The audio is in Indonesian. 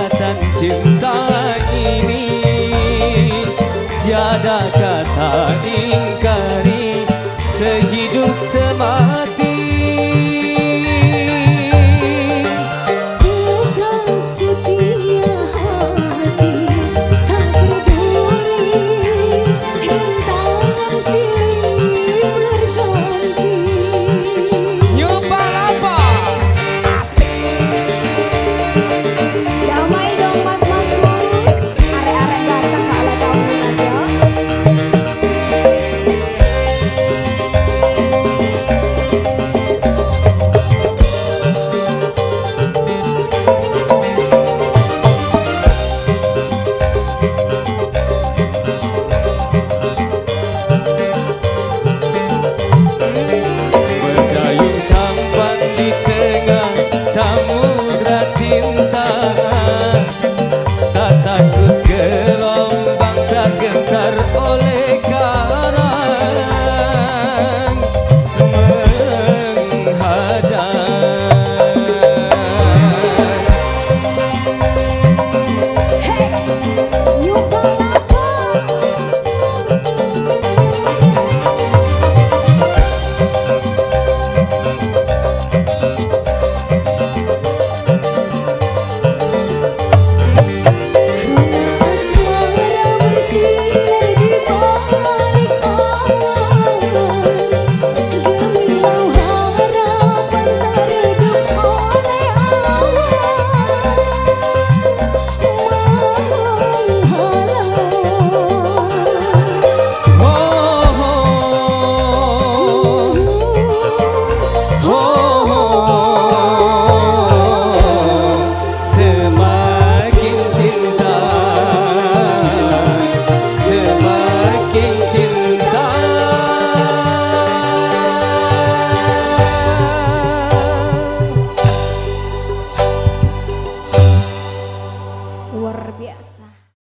ikatan cinta ini. Tiada kata ingkari Sehidup semati